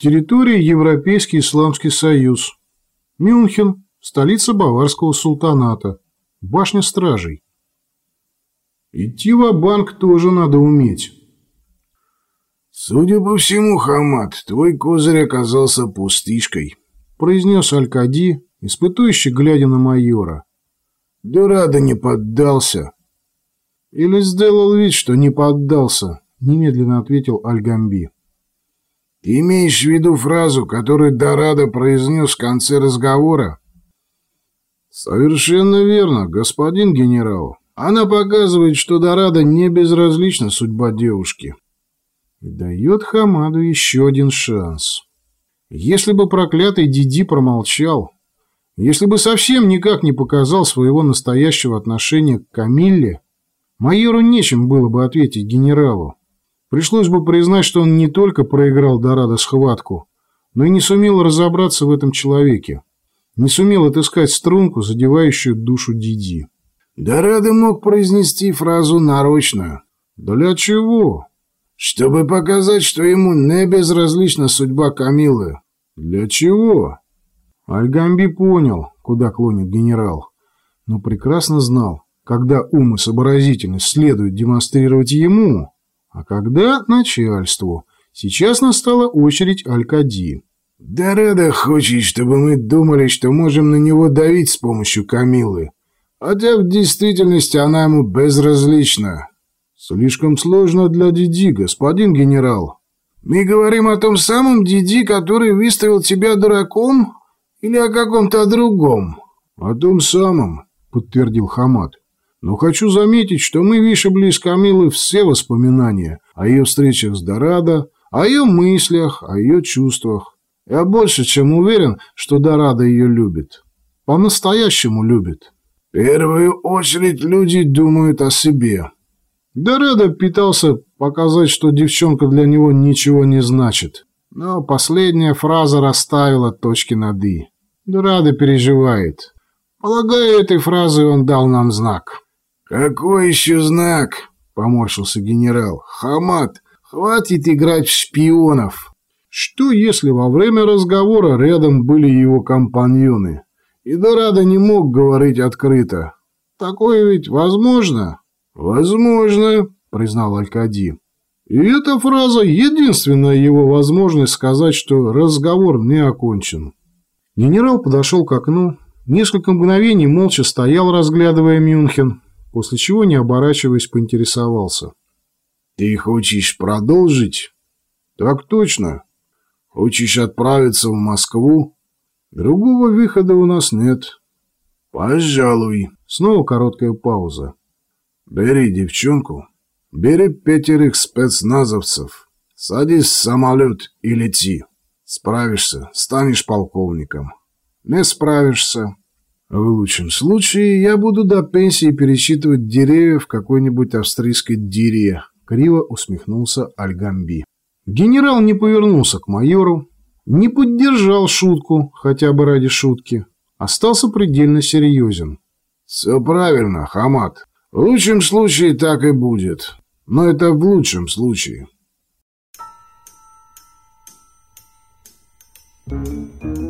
Территория Европейский Исламский Союз. Мюнхен, столица Баварского султаната. Башня стражей. Идти в банк тоже надо уметь. «Судя по всему, Хамад, твой козырь оказался пустышкой», — произнес Алькади, испытующий, глядя на майора. «Дурада не поддался». «Или сделал вид, что не поддался», — немедленно ответил Альгамби. «Ты имеешь в виду фразу, которую Дорадо произнес в конце разговора?» «Совершенно верно, господин генерал. Она показывает, что Дорадо не безразлична судьба девушки» и дает Хамаду еще один шанс. Если бы проклятый Диди промолчал, если бы совсем никак не показал своего настоящего отношения к Камилле, майору нечем было бы ответить генералу. Пришлось бы признать, что он не только проиграл Дорадо схватку, но и не сумел разобраться в этом человеке, не сумел отыскать струнку, задевающую душу Диди. Дорадо мог произнести фразу нарочно. «Для чего?» чтобы показать, что ему не безразлична судьба Камилы. Для чего? Альгамби понял, куда клонит генерал, но прекрасно знал, когда ум и сообразительность следует демонстрировать ему, а когда начальству. Сейчас настала очередь Алькади. «Да рада хочет, чтобы мы думали, что можем на него давить с помощью Камилы, хотя в действительности она ему безразлична. «Слишком сложно для Диди, господин генерал». «Мы говорим о том самом Диди, который выставил тебя дураком, или о каком-то другом?» «О том самом», — подтвердил Хамад. «Но хочу заметить, что мы вышибли из Камилы все воспоминания о ее встречах с Дорадо, о ее мыслях, о ее чувствах. Я больше чем уверен, что Дорадо ее любит. По-настоящему любит». «В первую очередь люди думают о себе», Доредо пытался показать, что девчонка для него ничего не значит. Но последняя фраза расставила точки над «и». Дорадо переживает. Полагаю, этой фразой он дал нам знак. «Какой еще знак?» — поморщился генерал. «Хамат, хватит играть в шпионов!» Что, если во время разговора рядом были его компаньоны? И Дорадо не мог говорить открыто. Такое ведь возможно? «Возможно», — признал Алькади. И эта фраза — единственная его возможность сказать, что разговор не окончен. Генерал подошел к окну, несколько мгновений молча стоял, разглядывая Мюнхен, после чего, не оборачиваясь, поинтересовался. «Ты хочешь продолжить?» «Так точно. Хочешь отправиться в Москву?» «Другого выхода у нас нет». «Пожалуй». Снова короткая пауза. Бери девчонку, бери пятерых спецназовцев, садись в самолет и лети. Справишься, станешь полковником. Не справишься. В лучшем случае я буду до пенсии пересчитывать деревья в какой-нибудь австрийской дире. Криво усмехнулся Альгамби. Генерал не повернулся к майору, не поддержал шутку, хотя бы ради шутки. Остался предельно серьезен. «Все правильно, Хамат. В лучшем случае так и будет. Но это в лучшем случае. Thank you.